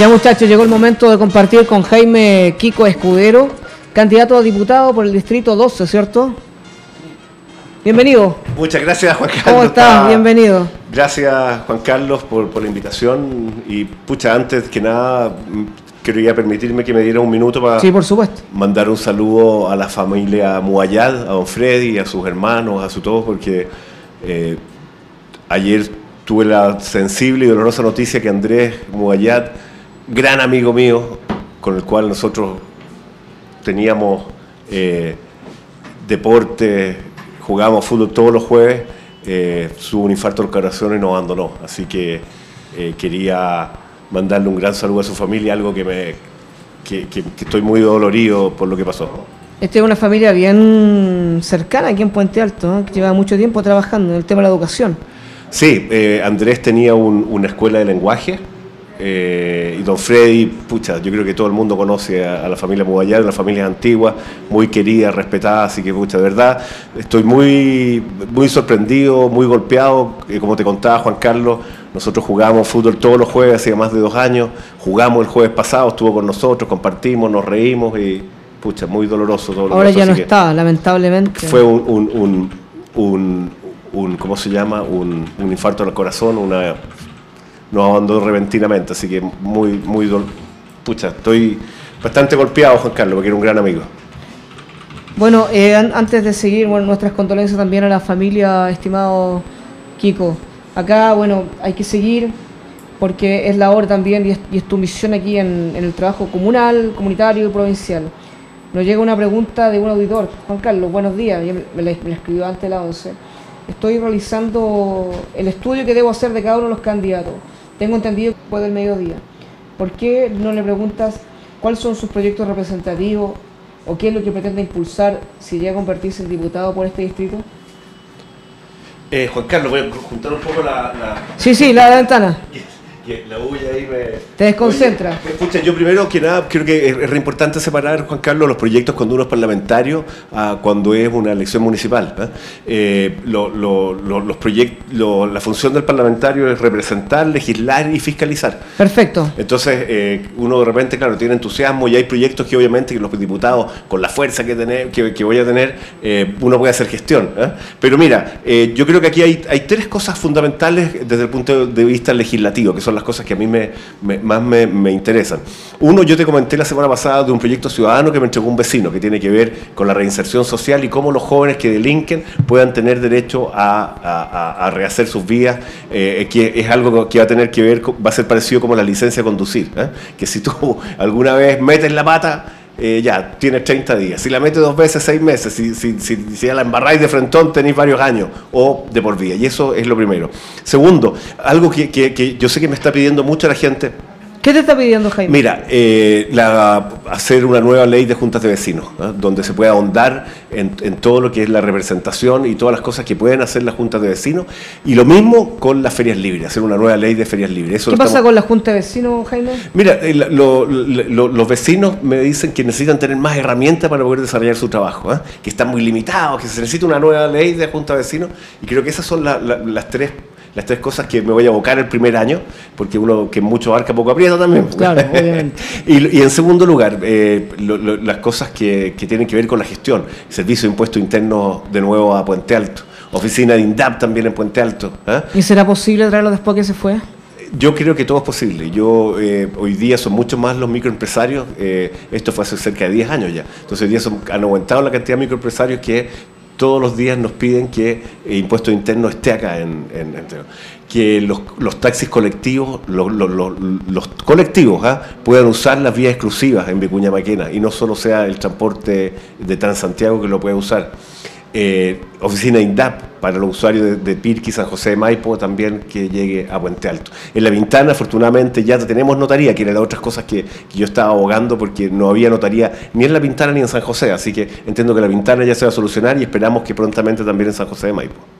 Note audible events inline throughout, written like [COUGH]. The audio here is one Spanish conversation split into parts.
Ya muchachos, llegó el momento de compartir con Jaime Kiko Escudero, candidato a diputado por el Distrito 12, ¿cierto? Bienvenido. Muchas gracias, Juan Carlos. ¿Cómo estás? Bienvenido. Gracias, Juan Carlos, por, la invitación. Y, pucha, antes que nada, mm, quería permitirme que me diera un minuto para sí, por supuesto. mandar un saludo a la familia Muayad, a don Freddy, a sus hermanos, a su todos, porque eh, ayer tuve la sensible y dolorosa noticia que Andrés Muayad, gran amigo mío, con el cual nosotros teníamos eh, deporte, jugábamos fútbol todos los jueves, eh, tuvo un infarto del corazón y nos abandonó. Así que eh, quería mandarle un gran saludo a su familia, algo que me que, estoy muy dolorido por lo que pasó. Esta es una familia bien cercana aquí en Puente Alto, que lleva mucho tiempo trabajando en el tema de la educación. Sí, eh, Andrés tenía una escuela de lenguaje eh, y don Freddy, pucha, yo creo que todo el mundo conoce a, la familia Mubayar, una familia antigua, muy querida, respetada, así que pucha, de verdad, estoy muy, muy sorprendido, muy golpeado, eh, como te contaba Juan Carlos, nosotros jugamos fútbol todos los jueves, hacía más de dos años, jugamos el jueves pasado, estuvo con nosotros, compartimos, nos reímos y pucha, muy doloroso todo Ahora ya no está, lamentablemente. Fue un, un, un, un, ¿cómo se llama? Un, un infarto al corazón, una nos abandonó repentinamente, así que muy, muy, pucha, estoy bastante golpeado, Juan Carlos, porque era un gran amigo. Bueno, eh, antes de seguir, bueno, nuestras condolencias también a la familia, estimado Kiko. Acá, bueno, hay que seguir porque es la hora también y es, tu misión aquí en, el trabajo comunal, comunitario y provincial. Nos llega una pregunta de un auditor. Juan Carlos, buenos días. me la, me la escribió antes de la 11. Estoy realizando el estudio que debo hacer de cada uno de los candidatos. Tengo entendido que fue del mediodía. ¿Por qué no le preguntas cuáles son sus proyectos representativos o qué es lo que pretende impulsar si llega a convertirse en diputado por este distrito? Eh, Juan Carlos, voy a juntar un poco la... Sí, sí, la ventana la bulla ahí me... Te desconcentra. escucha, yo primero que nada creo que es, re importante separar, Juan Carlos, los proyectos cuando uno es parlamentario a cuando es una elección municipal. Eh, los proyectos, la función del parlamentario es representar, legislar y fiscalizar. Perfecto. Entonces, eh, uno de repente, claro, tiene entusiasmo y hay proyectos que obviamente que los diputados, con la fuerza que, tener, que, voy a tener, eh, uno puede hacer gestión. Pero mira, yo creo que aquí hay, hay tres cosas fundamentales desde el punto de vista legislativo, que son las cosas que a mí me, más me, interesan. Uno, yo te comenté la semana pasada de un proyecto ciudadano que me entregó un vecino, que tiene que ver con la reinserción social y cómo los jóvenes que delinquen puedan tener derecho a, rehacer sus vidas, eh, que es algo que va a tener que ver, va a ser parecido como la licencia a conducir, ¿eh? que si tú [LAUGHS] alguna vez metes la pata, eh, ya, tienes 30 días. Si la metes dos veces, seis meses. Si, si, si, si la embarráis de frentón, tenéis varios años o de por vida. Y eso es lo primero. Segundo, algo que, que, que yo sé que me está pidiendo mucho la gente ¿Qué te está pidiendo Jaime? Mira, eh, hacer una nueva ley de juntas de vecinos, donde se pueda ahondar en, todo lo que es la representación y todas las cosas que pueden hacer las juntas de vecinos. Y lo mismo con las ferias libres, hacer una nueva ley de ferias libres. ¿Qué pasa con la junta de vecinos, Jaime? Mira, eh, los vecinos me dicen que necesitan tener más herramientas para poder desarrollar su trabajo, que están muy limitados, que se necesita una nueva ley de junta de vecinos. Y creo que esas son las tres las tres cosas que me voy a abocar el primer año, porque uno que mucho abarca poco aprieta también. Claro, [LAUGHS] obviamente. y, en segundo lugar, eh, las cosas que, tienen que ver con la gestión, Servicio de Impuesto Interno de nuevo a Puente Alto, oficina de INDAP también en Puente Alto. ¿eh? ¿Y será posible traerlo después que se fue? Yo creo que todo es posible. Yo eh, hoy día son mucho más los microempresarios. esto fue hace cerca de 10 años ya. Entonces hoy día son, han aumentado la cantidad de microempresarios que todos los días nos piden que el impuesto interno esté acá en, que los, taxis colectivos, los, colectivos ¿ah? puedan usar las vías exclusivas en Vicuña Maquena y no solo sea el transporte de Transantiago que lo pueda usar eh, oficina INDAP para los usuarios de, de, Pirqui, San José de Maipo, también que llegue a Puente Alto. En La Vintana, afortunadamente, ya tenemos notaría, que era de otras cosas que, yo estaba abogando porque no había notaría ni en La Vintana ni en San José, así que entiendo que La Vintana ya se va a solucionar y esperamos que prontamente también en San José de Maipo.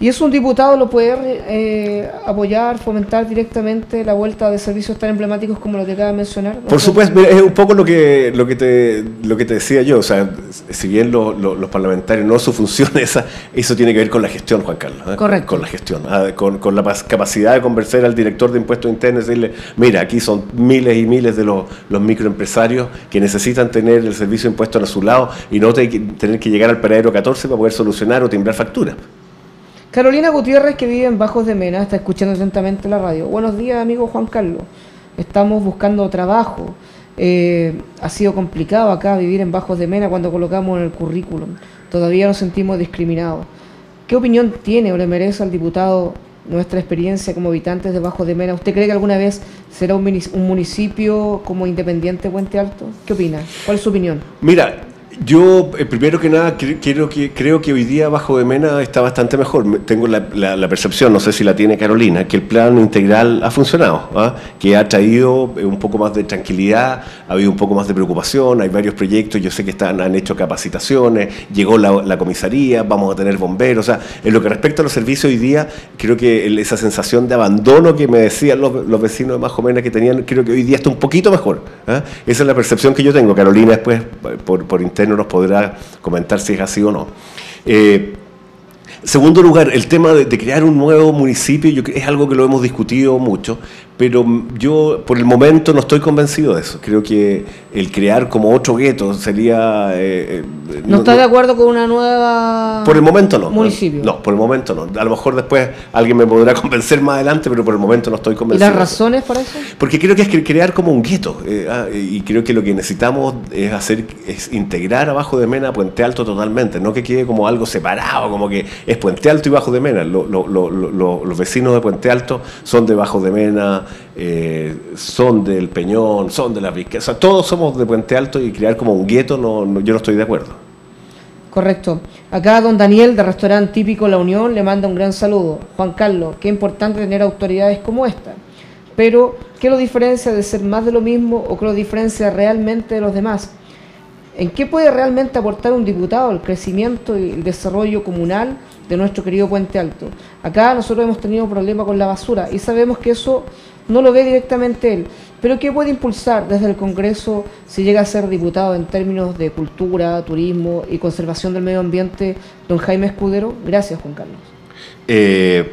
Y es un diputado lo poder eh, apoyar, fomentar directamente la vuelta de servicios tan emblemáticos como los que acaba de mencionar. Por supuesto, es un poco lo que lo que te lo que te decía yo, o sea, si bien los parlamentarios no su función esa, eso tiene que ver con la gestión, Juan Carlos. ¿eh? Correcto. Con, la gestión, ¿eh? con, con, la capacidad de convencer al director de impuestos internos y decirle, mira, aquí son miles y miles de los, los microempresarios que necesitan tener el servicio de impuestos a su lado y no tener que llegar al paradero 14 para poder solucionar o timbrar facturas. Carolina Gutiérrez, que vive en Bajos de Mena, está escuchando atentamente la radio. Buenos días, amigo Juan Carlos. Estamos buscando trabajo. Eh, ha sido complicado acá vivir en Bajos de Mena cuando colocamos en el currículum. Todavía nos sentimos discriminados. ¿Qué opinión tiene o le merece al diputado nuestra experiencia como habitantes de Bajos de Mena? ¿Usted cree que alguna vez será un municipio como independiente Puente Alto? ¿Qué opina? ¿Cuál es su opinión? Mira, yo, eh, primero que nada, quiero que, creo que hoy día Bajo de Mena está bastante mejor. Tengo la, percepción, no sé si la tiene Carolina, que el plan integral ha funcionado, ¿ah? que ha traído eh, un poco más de tranquilidad, ha habido un poco más de preocupación, hay varios proyectos, yo sé que están, han hecho capacitaciones, llegó la, comisaría, vamos a tener bomberos. O sea, en lo que respecta a los servicios hoy día, creo que esa sensación de abandono que me decían los, vecinos de Bajo Mena que tenían, creo que hoy día está un poquito mejor. ¿ah? Esa es la percepción que yo tengo. Carolina después, por, por interno, no nos podrá comentar si es así o no. Eh, segundo lugar, el tema de, crear un nuevo municipio yo, es algo que lo hemos discutido mucho, pero yo por el momento no estoy convencido de eso. Creo que el crear como otro gueto sería... Eh, eh, ¿No, está de acuerdo con una nueva... Por el momento no. Municipio. No, por el momento no. A lo mejor después alguien me podrá [LAUGHS] convencer más adelante, pero por el momento no estoy convencido. ¿Y las razones para eso? Porque creo que es crear como un gueto. Eh, ah, y creo que lo que necesitamos es hacer es integrar abajo de Mena Puente Alto totalmente. No que quede como algo separado, como que es Puente Alto y Bajo de Mena. los vecinos de Puente Alto son de Bajo de Mena eh, son del Peñón, son de la riqueza, todos somos de Puente Alto y crear como un gueto, no, yo no estoy de acuerdo. Correcto. Acá don Daniel, de restaurante típico La Unión, le manda un gran saludo. Juan Carlos, qué importante tener autoridades como esta. Pero, ¿qué lo diferencia de ser más de lo mismo o qué lo diferencia realmente de los demás? ¿En qué puede realmente aportar un diputado el crecimiento y el desarrollo comunal de nuestro querido Puente Alto? Acá nosotros hemos tenido problemas con la basura y sabemos que eso no lo ve directamente él. Pero ¿qué puede impulsar desde el Congreso si llega a ser diputado en términos de cultura, turismo y conservación del medio ambiente, don Jaime Escudero? Gracias, Juan Carlos. Eh,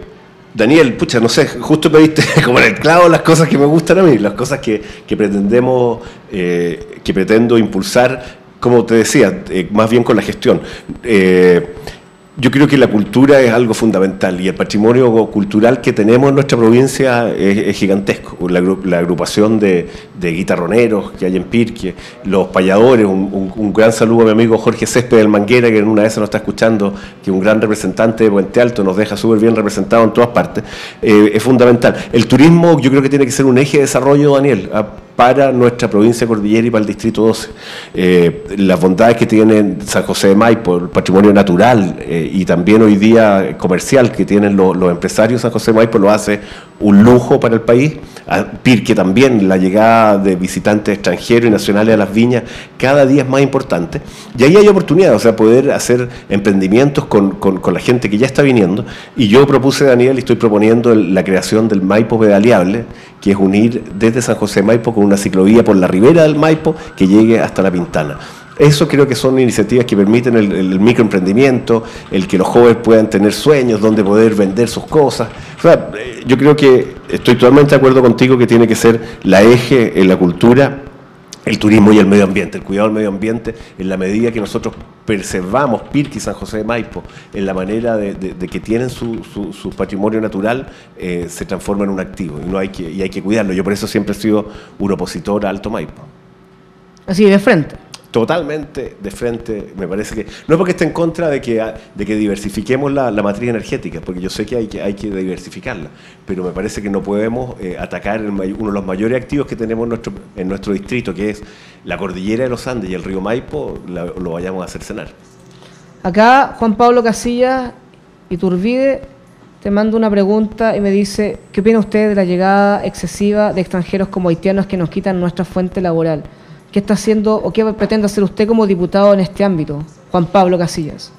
Daniel, pucha, no sé, justo me diste [LAUGHS] como en el clavo las cosas que me gustan a mí, las cosas que, pretendemos, eh, que pretendo impulsar, como te decía, eh, más bien con la gestión. Yo creo que la cultura es algo fundamental y el patrimonio cultural que tenemos en nuestra provincia es, gigantesco. La, agrupación de, guitarroneros que hay en Pirque, los payadores, un, gran saludo a mi amigo Jorge Césped del Manguera, que en una vez nos está escuchando, que es un gran representante de Puente Alto, nos deja súper bien representado en todas partes. Eh, es fundamental. El turismo yo creo que tiene que ser un eje de desarrollo, Daniel para nuestra provincia cordillera y para el distrito 12. Eh, las bondades que tiene San José de Maipo, el patrimonio natural eh, y también hoy día comercial que tienen los, los empresarios San José de Maipo lo hace un lujo para el país. A Pirque también, la llegada de visitantes extranjeros y nacionales a las viñas cada día es más importante. Y ahí hay oportunidad, o sea, poder hacer emprendimientos con, la gente que ya está viniendo. Y yo propuse, Daniel, y estoy proponiendo la creación del Maipo Pedaleable, que es unir desde San José de Maipo con una ciclovía por la ribera del Maipo que llegue hasta la Pintana. Eso creo que son iniciativas que permiten el, microemprendimiento, el que los jóvenes puedan tener sueños, donde poder vender sus cosas. Eh, yo creo que estoy totalmente de acuerdo contigo que tiene que ser la eje en la cultura, el turismo y el medio ambiente, el cuidado del medio ambiente, en la medida que nosotros preservamos Pirque y San José de Maipo, en la manera de, que tienen su, patrimonio natural, eh, se transforma en un activo y, no hay que, y hay que cuidarlo. Yo por eso siempre he sido un opositor a Alto Maipo. Así de frente totalmente de frente, me parece que, no porque esté en contra de que, de que diversifiquemos la, matriz energética, porque yo sé que hay que, hay que diversificarla, pero me parece que no podemos eh, atacar uno de los mayores activos que tenemos en nuestro, en nuestro distrito, que es la cordillera de los Andes y el río Maipo, lo vayamos a hacer cenar. Acá Juan Pablo Casillas Turbide te mando una pregunta y me dice, ¿qué opina usted de la llegada excesiva de extranjeros como haitianos que nos quitan nuestra fuente laboral? ¿Qué está haciendo o qué pretende hacer usted como diputado en este ámbito, Juan Pablo Casillas?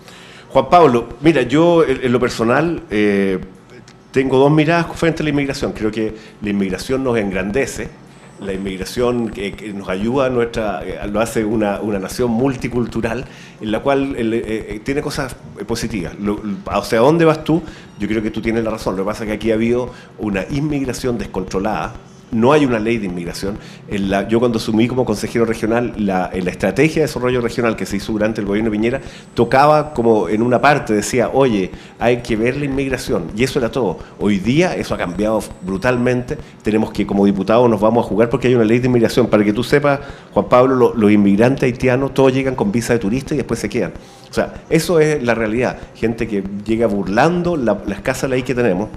Juan Pablo, mira, yo en, lo personal eh, tengo dos miradas frente a la inmigración. Creo que la inmigración nos engrandece, la inmigración que, nos ayuda a nuestra, eh, lo hace una, nación multicultural en la cual eh, tiene cosas positivas. o sea, ¿a dónde vas tú? Yo creo que tú tienes la razón. Lo que pasa es que aquí ha habido una inmigración descontrolada no hay una ley de inmigración. yo cuando asumí como consejero regional, la, en la estrategia de desarrollo regional que se hizo durante el gobierno de Piñera, tocaba como en una parte, decía, oye, hay que ver la inmigración. Y eso era todo. Hoy día eso ha cambiado brutalmente. Tenemos que como diputados nos vamos a jugar porque hay una ley de inmigración. Para que tú sepas, Juan Pablo, los inmigrantes haitianos todos llegan con visa de turista y después se quedan. O sea, eso es la realidad. Gente que llega burlando la, la escasa ley que tenemos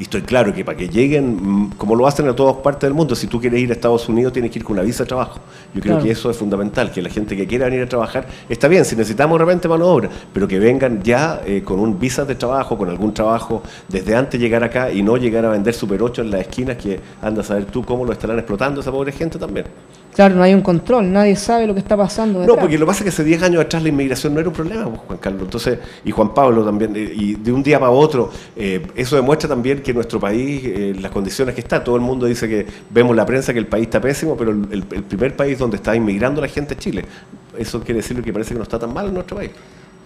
y estoy claro que para que lleguen, mm, como lo hacen a todas partes del mundo, si tú quieres ir a Estados Unidos tienes que ir con una visa de trabajo. Yo creo que eso es fundamental, que la gente que quiera venir a trabajar, está bien, si necesitamos de repente mano de obra, pero que vengan ya eh, con un visa de trabajo, con algún trabajo, desde antes de llegar acá y no llegar a vender Super 8 en las esquinas que anda a saber tú cómo lo estarán explotando esa pobre gente también. Claro, no hay un control, nadie sabe lo que está pasando. No, porque lo que pasa es que hace 10 años atrás la inmigración no era un problema, pues, Juan Carlos. Entonces, y Juan Pablo también, eh, y de un día para otro, eh, eso demuestra también que nuestro país, eh, las condiciones que está, todo el mundo dice que vemos la prensa que el país está pésimo, pero el, primer país donde está inmigrando la gente es Chile. Eso quiere decir que parece que no está tan mal en nuestro país.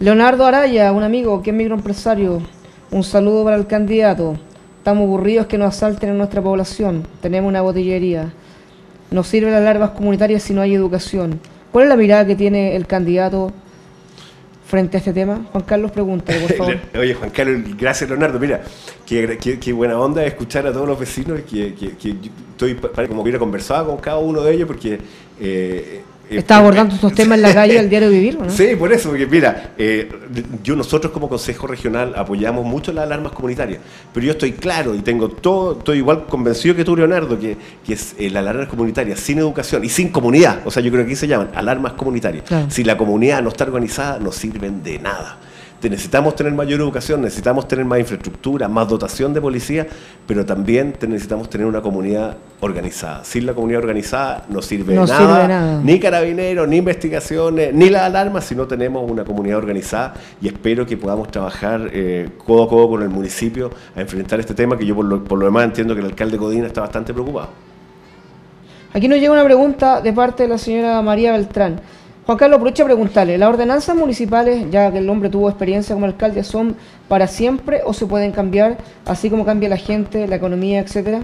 Leonardo Araya, un amigo que es microempresario, un saludo para el candidato. Estamos aburridos que nos asalten en nuestra población. Tenemos una botillería. No sirven las larvas comunitarias si no hay educación. ¿Cuál es la mirada que tiene el candidato frente a este tema? Juan Carlos, pregunta, por [LAUGHS] favor. Oye, Juan Carlos, gracias Leonardo. Mira, qué, buena onda escuchar a todos los vecinos, que, que, estoy como que hubiera conversado con cada uno de ellos, porque eh, Está abordando estos temas en la calle del [LAUGHS] diario Vivir, ¿no? Sí, por eso, porque mira, eh, yo nosotros como Consejo Regional apoyamos mucho las alarmas comunitarias, pero yo estoy claro y tengo todo, estoy igual convencido que tú, Leonardo, que, que es eh, la alarma comunitaria sin educación y sin comunidad, o sea, yo creo que aquí se llaman alarmas comunitarias. Si la comunidad no está organizada, no sirven de nada necesitamos tener mayor educación, necesitamos tener más infraestructura, más dotación de policía, pero también necesitamos tener una comunidad organizada. Sin la comunidad organizada no sirve, nada, ni carabineros, ni investigaciones, ni las alarmas si no tenemos una comunidad organizada y espero que podamos trabajar eh, codo a codo con el municipio a enfrentar este tema que yo por lo, por lo demás entiendo que el alcalde Codina está bastante preocupado. Aquí nos llega una pregunta de parte de la señora María Beltrán. Juan Carlos, aprovecho preguntarle, ¿las ordenanzas municipales, ya que el hombre tuvo experiencia como alcalde, son para siempre o se pueden cambiar, así como cambia la gente, la economía, etcétera?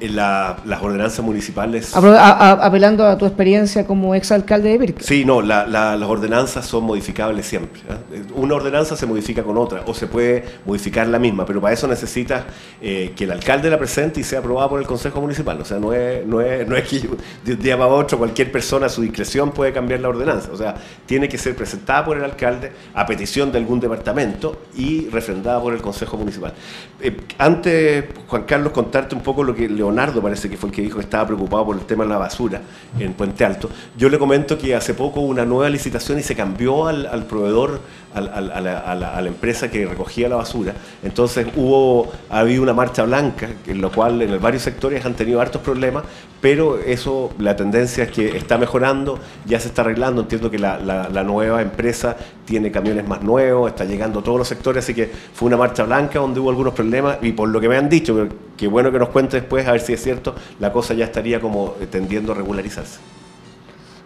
Las ordenanzas municipales. apelando a tu experiencia como exalcalde de Pirque. Sí, no, las ordenanzas son modificables siempre. ¿eh? Una ordenanza se modifica con otra o se puede modificar la misma, pero para eso necesitas eh, que el alcalde la presente y sea aprobada por el Consejo Municipal. O sea, no es, no es, no es que de un día para otro cualquier persona a su discreción puede cambiar la ordenanza. O sea, tiene que ser presentada por el alcalde a petición de algún departamento y refrendada por el Consejo Municipal. Eh, antes, Juan Carlos, contarte un poco lo que Leonardo Leonardo parece que fue el que dijo que estaba preocupado por el tema de la basura en Puente Alto. Yo le comento que hace poco hubo una nueva licitación y se cambió al, proveedor, a, la, empresa que recogía la basura. Entonces hubo, ha habido una marcha blanca, en lo cual en varios sectores han tenido hartos problemas, pero eso, la tendencia es que está mejorando, ya se está arreglando. Entiendo que la, nueva empresa tiene camiones más nuevos, está llegando a todos los sectores, así que fue una marcha blanca donde hubo algunos problemas y por lo que me han dicho, que bueno que nos cuente después, a ver si es cierto, la cosa ya estaría como eh, tendiendo a regularizarse.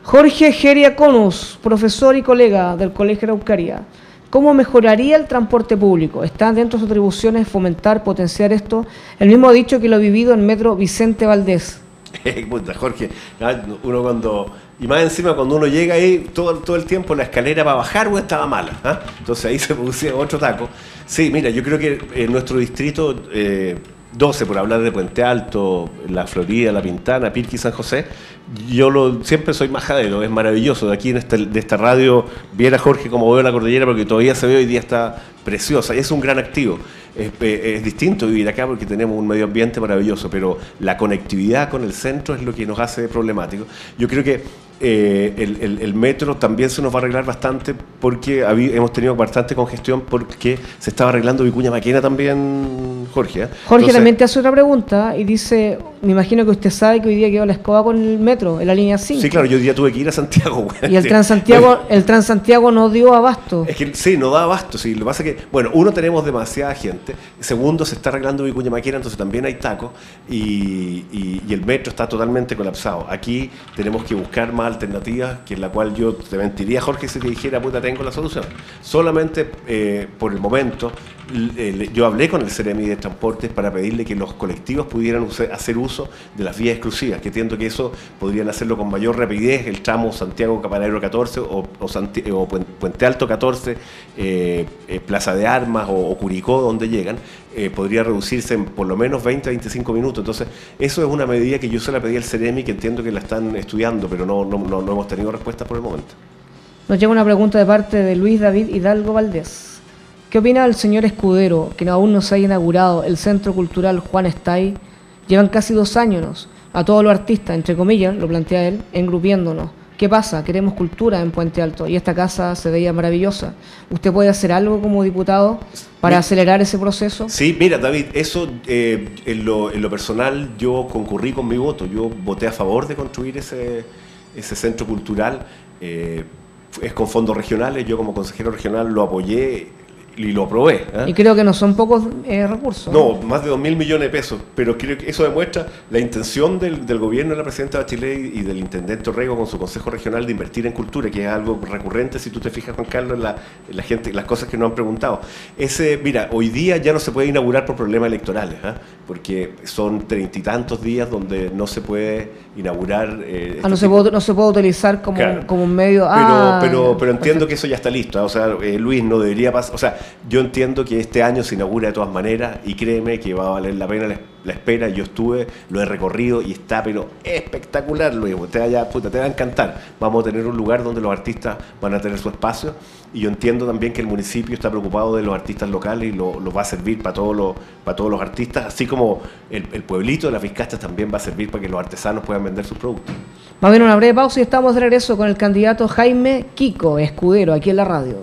Jorge Geria Conus, profesor y colega del Colegio de Araucaria. ¿Cómo mejoraría el transporte público? ¿Está dentro de sus atribuciones fomentar, potenciar esto? El mismo ha dicho que lo ha vivido en Metro Vicente Valdés. [LAUGHS] Jorge, uno cuando y más encima cuando uno llega ahí, todo, todo el tiempo la escalera para bajar estaba mala. ¿ah? Entonces ahí [LAUGHS] se producía otro taco. Sí, mira, yo creo que en nuestro distrito eh, 12, por hablar de Puente Alto, La Florida, La Pintana, Pirqui San José, yo siempre soy majadero, es maravilloso. De aquí en este, de esta radio, viera Jorge como veo la cordillera, porque todavía se ve hoy día está preciosa y es un gran activo. Es, distinto vivir acá porque tenemos un medio ambiente maravilloso, pero la conectividad con el centro es lo que nos hace problemático. Yo creo que eh, el, metro también se nos va a arreglar bastante porque hemos tenido bastante congestión porque se estaba arreglando Vicuña Maquena también, Jorge. ¿eh? Jorge también te hace otra pregunta y dice, me imagino que usted sabe que hoy día quedó la escoba con el metro, en la línea 5. Sí, claro, yo hoy día tuve que ir a Santiago. Y el Transantiago, el Transantiago no dio abasto. Es que sí, no da abasto. Sí, lo que pasa es que, bueno, uno, tenemos demasiada gente. Segundo, se está arreglando Vicuña Maquena, entonces también hay tacos y, el metro está totalmente colapsado. Aquí tenemos que buscar más alternativas, que en la cual yo te mentiría, Jorge, si te dijera, puta, tengo la solución. Solamente eh, por el momento, yo hablé con el Ceremi de Transportes para pedirle que los colectivos pudieran hacer uso de las vías exclusivas, que entiendo que eso podrían hacerlo con mayor rapidez, el tramo Santiago Capanero 14 o, o, Puente Alto 14, eh, eh, Plaza de Armas o, Curicó, donde llegan, podría reducirse en por lo menos 20 a 25 minutos. Entonces, eso es una medida que yo se la pedí al Ceremi, que entiendo que la están estudiando, pero no, no no, hemos tenido respuesta por el momento. Nos llega una pregunta de parte de Luis David Hidalgo Valdés. ¿Qué opina el señor Escudero que aún no se ha inaugurado el Centro Cultural Juan Estay? Llevan casi dos años a todos los artistas, entre comillas, lo plantea él, engrupiéndonos. ¿Qué pasa? Queremos cultura en Puente Alto y esta casa se veía maravillosa. ¿Usted puede hacer algo como diputado para acelerar ese proceso? Sí, mira, David, eso eh, en, lo, en lo personal yo concurrí con mi voto. Yo voté a favor de construir ese, ese centro cultural eh, es con fondos regionales, yo como consejero regional lo apoyé y lo aprobé. ¿eh? Y creo que no son pocos eh, recursos. No, más de 2 mil millones de pesos, pero creo que eso demuestra la intención del, gobierno de la presidenta Bachelet y del intendente Orrego con su consejo regional de invertir en cultura, que es algo recurrente, si tú te fijas, Juan Carlos, la, la gente, las cosas que nos han preguntado. Ese, mira, hoy día ya no se puede inaugurar por problemas electorales, ¿eh? porque son treinta y tantos días donde no se puede inaugurar. Eh, ah, no, se puede, no se puede utilizar como, como un medio. Pero, ah, pero, pero entiendo que eso ya está listo. O sea, Luis, no debería pasar. O sea, yo entiendo que este año se inaugura de todas maneras y créeme que va a valer la pena la, espera. Yo estuve, lo he recorrido y está pero espectacular, Luis. Te, vaya, puta, te va a encantar. Vamos a tener un lugar donde los artistas van a tener su espacio y yo entiendo también que el municipio está preocupado de los artistas locales y lo, va a servir para todos los, para todos los artistas, así como el, pueblito de las Vizcachas también va a servir para que los artesanos puedan vender sus productos. Va a haber una breve pausa y estamos de regreso con el candidato Jaime Kiko Escudero aquí en la radio.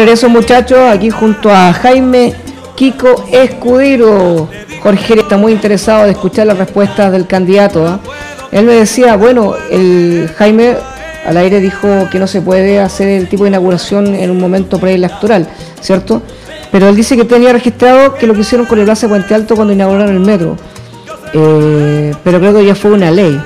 Regreso muchachos, aquí junto a Jaime Kiko Escudero. Jorge está muy interesado de escuchar las respuestas del candidato. ¿ah? Él me decía, bueno, el Jaime al aire dijo que no se puede hacer el tipo de inauguración en un momento preelectoral, ¿cierto? Pero él dice que tenía registrado que lo que hicieron con el Plaza Puente Alto cuando inauguraron el metro. Eh, pero creo que ya fue una ley,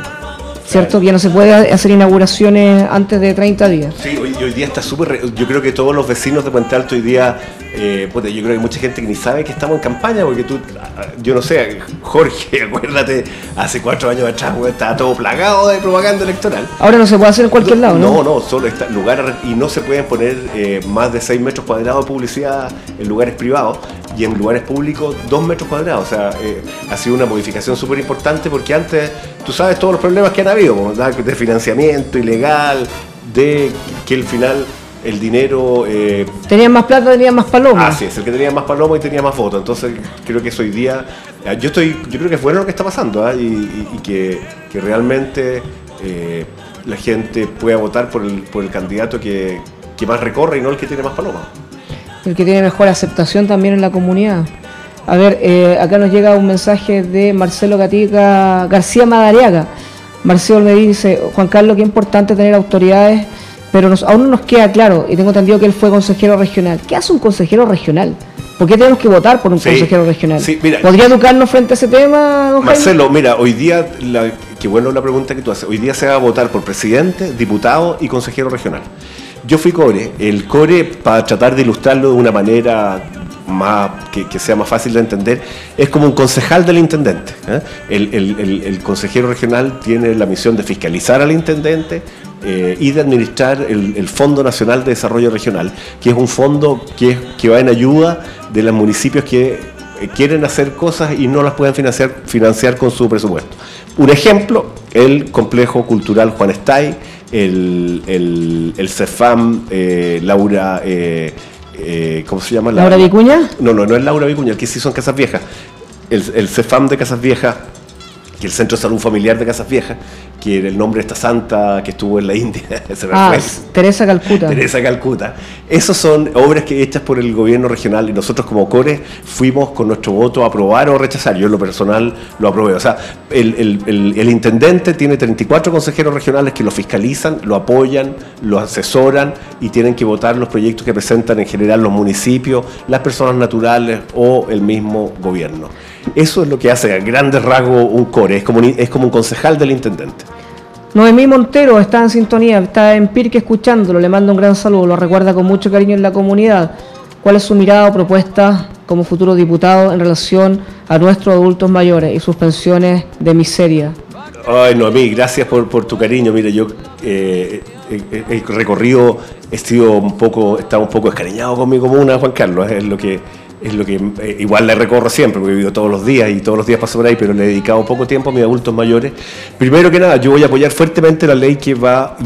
¿cierto? Que ya no se puede hacer inauguraciones antes de 30 días. Sí, hoy, hoy día está súper. Yo creo que todos los vecinos de Puente Alto hoy día. eh, puta, yo creo que hay mucha gente que ni sabe que estamos en campaña, porque tú. ah, Yo no sé, Jorge, [LAUGHS] acuérdate, hace cuatro años atrás, güey, estaba todo plagado de propaganda electoral. Ahora no se puede hacer en cualquier lado, ¿no? No, no, solo está lugar y no se pueden poner eh, más de 6 metros cuadrados de publicidad en lugares privados y en lugares públicos 2 metros cuadrados. O sea, eh, ha sido una modificación súper importante porque antes tú sabes todos los problemas que han habido, ¿verdad? de financiamiento ilegal, de que al final el dinero... eh, Tenían más plata, tenían más palomas. Así es, el que tenía más palomo y tenía más votos. Entonces creo que eso hoy día, eh, yo estoy, yo creo que es bueno lo que está pasando ¿ah? y, y- y que, que realmente eh, la gente pueda votar por el, por el candidato que, que más recorre y no el que tiene más palomas. El que tiene mejor aceptación también en la comunidad. A ver, eh, acá nos llega un mensaje de Marcelo Gatica García Madariaga. Marcelo me dice, Juan Carlos, qué importante tener autoridades, pero nos- aún no nos queda claro, y tengo entendido que él fue consejero regional. ¿Qué hace un consejero regional? ¿Por qué tenemos que votar por un Sí, consejero regional? sí, mira. ¿Podría educarnos frente a ese tema, don Jaime? Marcelo, mira, hoy día, la, qué bueno la pregunta que tú haces, hoy día se va a votar por presidente, diputado y consejero regional. Yo fui core, el core, para tratar de ilustrarlo de una manera más que, sea más fácil de entender, es como un concejal del intendente. ¿eh? El, consejero regional tiene la misión de fiscalizar al intendente eh, y de administrar el, Fondo Nacional de Desarrollo Regional, que es un fondo que va en ayuda de los municipios que eh, quieren hacer cosas y no las pueden financiar, financiar con su presupuesto. Un ejemplo, el complejo cultural Juan Estay, el, el, el CEFAM eh, Laura, eh, eh, ¿cómo se llama? La- ¿Laura Vicuña? No, no, no es Laura Vicuña, el que sí son Casas Viejas. El, el CEFAM de Casas Viejas, que el Centro de Salud Familiar de Casas Viejas, que era el nombre de esta santa que estuvo en la India, [LAUGHS] se me Ah, fue. Teresa Calcuta. Teresa Calcuta. Esas son obras que hechas por el gobierno regional y nosotros como CORE fuimos con nuestro voto a aprobar o rechazar. Yo en lo personal lo aprobé. O sea, el, el- el- el intendente tiene 34 consejeros regionales que lo fiscalizan, lo apoyan, lo asesoran y tienen que votar los proyectos que presentan en general los municipios, las personas naturales o el mismo gobierno. Eso es lo que hace a grandes rasgos un CORE, es como un, es como un concejal del intendente. Noemí Montero está en sintonía, está en Pirque escuchándolo, le mando un gran saludo, lo recuerda con mucho cariño en la comunidad. ¿Cuál es su mirada o propuesta como futuro diputado en relación a nuestros adultos mayores y sus pensiones de miseria? Ay, Noemí, gracias por, por tu cariño. Mira, yo eh, eh, el recorrido he sido un poco, estaba un poco escariñado con mi comuna, Juan Carlos, es lo que es lo que eh, igual le recorro siempre, porque vivo todos los días y todos los días paso por ahí, pero le he dedicado poco tiempo a mis adultos mayores. Primero que nada, yo voy a apoyar fuertemente la ley que va a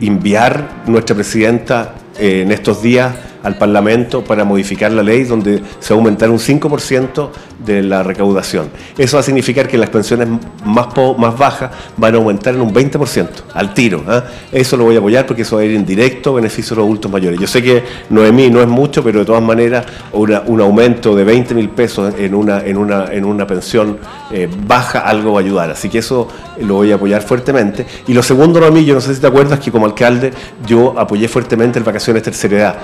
enviar nuestra presidenta eh, en estos días al Parlamento para modificar la ley donde se va a aumentar un 5% de la recaudación. Eso va a significar que las pensiones más, más bajas van a aumentar en un 20% al tiro. ¿ah? Eso lo voy a apoyar porque eso va a ir en directo a beneficio de los adultos mayores. Yo sé que Noemí no es mucho, pero de todas maneras un aumento de 20 mil pesos en una, en una, en una pensión eh, baja algo va a ayudar. Así que eso lo voy a apoyar fuertemente. Y lo segundo, Noemí, yo no sé si te acuerdas que como alcalde yo apoyé fuertemente el vacaciones tercera edad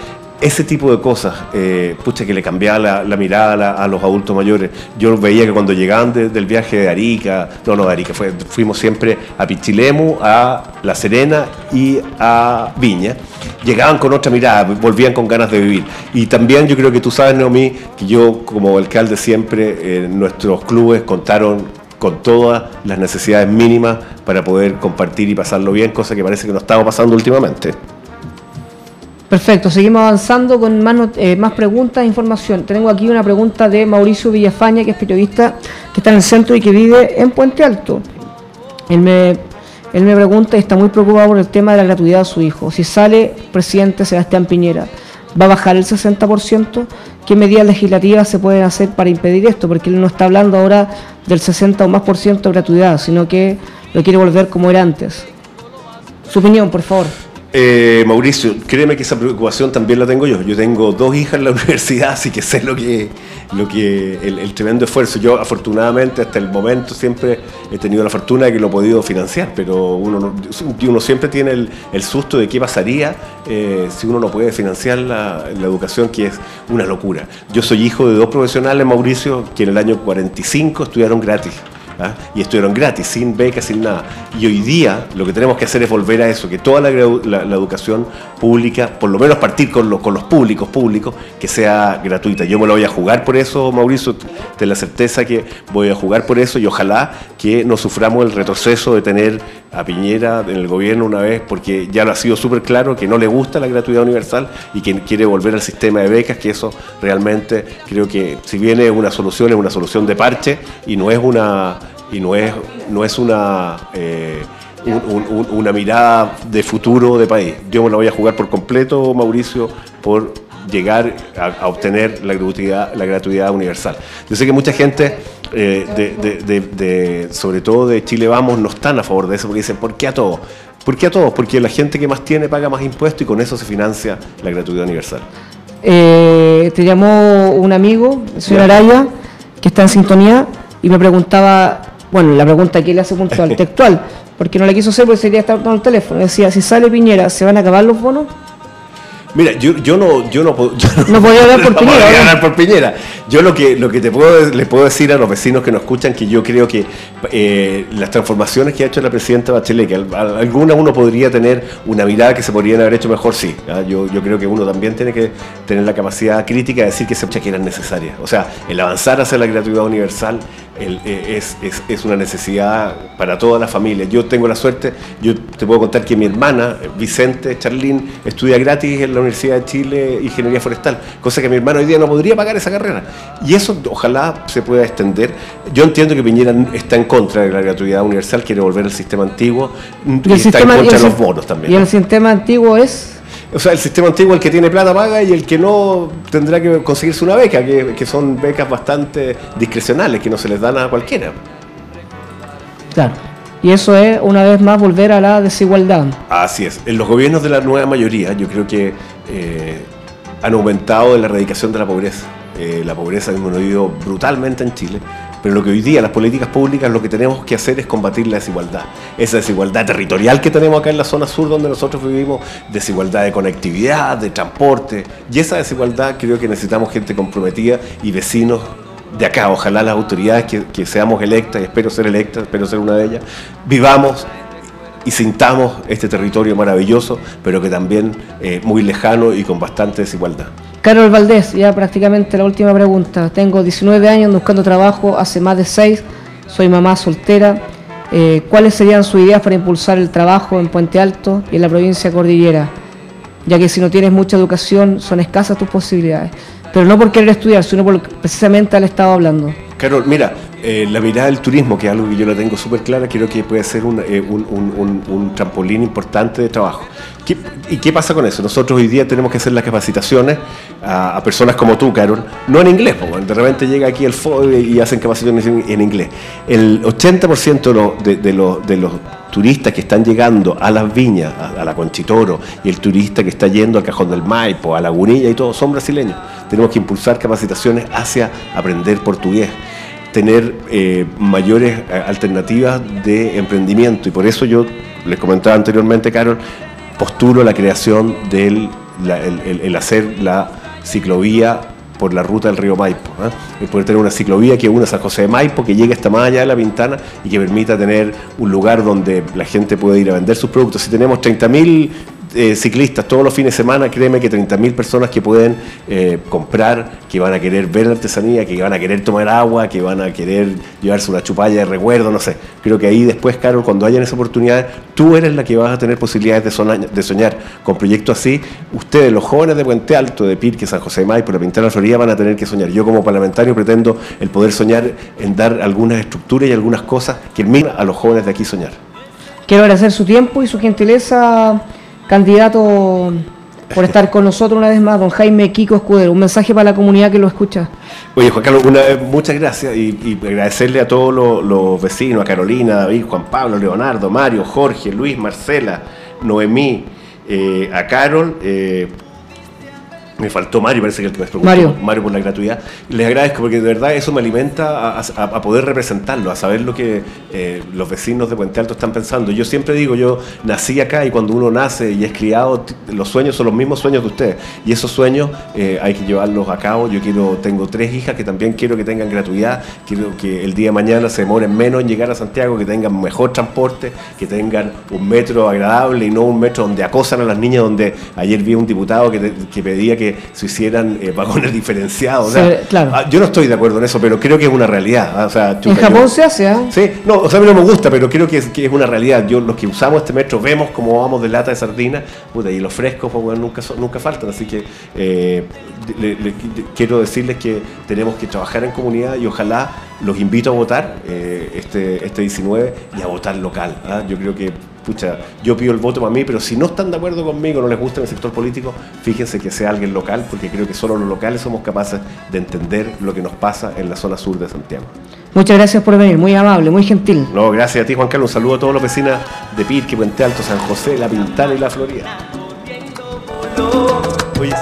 ese tipo de cosas, eh, pucha, que le cambiaba la, mirada a, los adultos mayores. Yo veía que cuando llegaban de- del viaje de Arica, no, no de Arica, fuimos siempre a Pichilemu, a La Serena y a Viña, llegaban con otra mirada, volvían con ganas de vivir. Y también yo creo que tú sabes, Naomi, que yo como alcalde siempre, eh, nuestros clubes contaron con todas las necesidades mínimas para poder compartir y pasarlo bien, cosa que parece que no estaba pasando últimamente. Perfecto, seguimos avanzando con más, eh, más preguntas e información. Tengo aquí una pregunta de Mauricio Villafaña, que es periodista que está en el centro y que vive en Puente Alto. Él me, él me pregunta y está muy preocupado por el tema de la gratuidad de su hijo. Si sale presidente Sebastián Piñera, ¿va a bajar el 60%? ¿Qué medidas legislativas se pueden hacer para impedir esto? Porque él no está hablando ahora del 60 o más por ciento de gratuidad, sino que lo quiere volver como era antes. Su opinión, por favor. Eh, Mauricio, créeme que esa preocupación también la tengo yo. Yo tengo dos hijas en la [LAUGHS] universidad, así que sé lo que, lo que el, tremendo esfuerzo. Yo afortunadamente hasta el momento siempre he tenido la fortuna de que lo he podido financiar, pero uno, no- uno siempre tiene el, el susto de qué pasaría eh, si uno no puede financiar la, la educación, que es una locura. Yo soy hijo de dos profesionales, Mauricio, que en el año 45 estudiaron gratis. ¿Ah? y estuvieron gratis, sin becas, sin nada. Y hoy día lo que tenemos que hacer es volver a eso, que toda la, la- educación pública, por lo menos partir con, los con los públicos, públicos, que sea gratuita. Yo me lo voy a jugar por eso, Mauricio, ten la certeza que voy a jugar por eso y ojalá que no suframos el retroceso de tener a Piñera en el gobierno una vez, porque ya lo ha sido súper claro que no le gusta la gratuidad universal y que quiere volver al sistema de becas, que eso realmente creo que si viene una solución es una solución de parche y no es una y no es no es una eh, un- un- un- una mirada de futuro de país. Yo me la voy a jugar por completo, Mauricio, por llegar a, a obtener la gratuidad, la gratuidad universal. Yo sé que mucha gente, eh, de, de- de- de- sobre todo de Chile Vamos, no están a favor de eso porque dicen, ¿por qué a todos? ¿Por qué a todos? Porque la gente que más tiene paga más impuestos y con eso se financia la gratuidad universal. Eh, te llamó un amigo, el señor Ya. Araya, que está en sintonía, y me preguntaba, bueno, la pregunta que le hace puntual, [LAUGHS] textual, porque no le quiso hacer porque sería estar con el teléfono. Decía, si sale Piñera, ¿se van a acabar los bonos? Mira, yo, yo no, yo no, puedo- yo No podía hablar por [LAUGHS] no Piñera, podía ¿no? hablar por Piñera. Yo lo que, lo que te puedo, les puedo decir a los vecinos que nos escuchan que yo creo que eh, las transformaciones que ha hecho la presidenta Bachelet, que al- al- alguna uno podría tener una mirada que se podrían haber hecho mejor, sí. ¿ah? Yo, yo creo que uno también tiene que tener la capacidad crítica de decir que se que eran necesarias. O sea, el avanzar hacia la gratuidad universal el- eh, es, es- es una necesidad para toda la familia. Yo tengo la suerte, yo te puedo contar que mi hermana, Vicente Charlín, estudia gratis en la Universidad de Chile Ingeniería Forestal, cosa que mi hermano hoy día no podría pagar esa carrera. Y eso ojalá se pueda extender. Yo entiendo que Piñera está en contra de la gratuidad universal, quiere volver al sistema antiguo y, está en contra de los bonos también. Y el sistema antiguo es... O sea, el sistema antiguo, el que tiene plata paga y el que no tendrá que conseguirse una beca, que, que son becas bastante discrecionales, que no se les dan a cualquiera. Claro. Y eso es, una vez más, volver a la desigualdad. Así es. En los gobiernos de la nueva mayoría, yo creo que eh, han aumentado la erradicación de la pobreza. Eh, la pobreza ha disminuido brutalmente en Chile, pero lo que hoy día las políticas públicas lo que tenemos que hacer es combatir la desigualdad. Esa desigualdad territorial que tenemos acá en la zona sur donde nosotros vivimos, desigualdad de conectividad, de transporte, y esa desigualdad creo que necesitamos gente comprometida y vecinos de acá, ojalá las autoridades que, que seamos electas, y espero ser electa, espero ser una de ellas, vivamos y sintamos este territorio maravilloso, pero que también eh, muy lejano y con bastante desigualdad. Carol Valdés, ya prácticamente la última pregunta. Tengo 19 años buscando trabajo, hace más de 6, soy mamá soltera. Eh, ¿Cuáles serían sus ideas para impulsar el trabajo en Puente Alto y en la provincia Cordillera? Ya que si no tienes mucha educación, son escasas tus posibilidades. pero no por querer estudiar, sino por precisamente le estado hablando. Carol, mira, eh, la mirada del turismo, que es algo que yo la tengo súper clara, creo que puede ser un, eh, un- un- un- trampolín importante de trabajo. ¿Qué- ¿Y qué pasa con eso? Nosotros hoy día tenemos que hacer las capacitaciones a, personas como tú, Carol, no en inglés, porque de repente llega aquí el FOE y hacen capacitaciones en, inglés. El 80% de, de- de los, de los turistas que están llegando a las viñas, a, a la Conchitoro, y el turista que está yendo al Cajón del Maipo, a Lagunilla y todo, son brasileños. Tenemos que impulsar capacitaciones hacia aprender portugués tener eh, mayores eh, alternativas de emprendimiento. Y por eso yo les comentaba anteriormente, Carol, postulo la creación del el, hacer la ciclovía por la ruta del río Maipo. ¿eh? El poder tener una ciclovía que una San José de Maipo, que llegue hasta más allá de la Pintana y que permita tener un lugar donde la gente pueda ir a vender sus productos. Si tenemos 30.000 eh, ciclistas todos los fines de semana, créeme que 30.000 personas que pueden eh, comprar, que van a querer ver la artesanía, que van a querer tomar agua, que van a querer llevarse una chupalla de recuerdo, no sé. Creo que ahí después, Carol, cuando hayan esas oportunidades, tú eres la que vas a tener posibilidades de soñar, con proyectos así. Ustedes, los jóvenes de Puente Alto, de Pirque, San José de Maipo, la Pintana Florida, van a tener que soñar. Yo como parlamentario pretendo el poder soñar en dar algunas estructuras y algunas cosas que permitan a los jóvenes de aquí soñar. Quiero agradecer su tiempo y su gentileza, candidato, por estar con nosotros una vez más, don Jaime Kiko Escudero. Un mensaje para la comunidad que lo escucha. Oye, Juan Carlos, vez, muchas gracias y, agradecerle a todos los, los vecinos, a Carolina, David, Juan Pablo, Leonardo, Mario, Jorge, Luis, Marcela, Noemí, eh, a Carol. eh, me faltó Mario, parece que el que me preguntó. Mario. por la gratuidad. Les agradezco porque de verdad eso me alimenta a, a- a poder representarlo, a saber lo que eh, los vecinos de Puente Alto están pensando. Yo siempre digo, yo nací acá y cuando uno nace y es criado, los sueños son los mismos sueños de ustedes. Y esos sueños eh, hay que llevarlos a cabo. Yo quiero, tengo tres hijas que también quiero que tengan gratuidad. Quiero que el día de mañana se demoren menos en llegar a Santiago, que tengan mejor transporte, que tengan un metro agradable y no un metro donde acosan a las niñas, donde ayer vi un diputado que, que pedía que se hicieran eh, vagones [LAUGHS] diferenciados. o sea, Sí, claro. ah, yo no estoy de acuerdo en eso, pero creo que es una realidad. ah, o sea, En yo- Japón se hace, ¿ah? Sí, no, o sea, a mí no me gusta, pero creo que es, que es una realidad. Yo, los que usamos este metro, vemos cómo vamos de lata de sardina, puta, y los frescos, pues, bueno, nunca, nunca faltan. Así que eh, le- le- quiero decirles que tenemos que trabajar en comunidad y ojalá los invito a votar eh, este, este 19 y a votar local. ¿ah? Yo creo que, pucha, yo pido el voto para mí, pero si no están de acuerdo conmigo, no les gusta en el sector político, fíjense que sea alguien local, porque creo que solo los locales somos capaces de entender lo que nos pasa en la zona sur de Santiago. Muchas gracias por venir, muy amable, muy gentil. No, gracias a ti, Juan Carlos. Un saludo a todos los vecinos de Pirque, Puente Alto, San José, La Pintana y La Florida. Oye,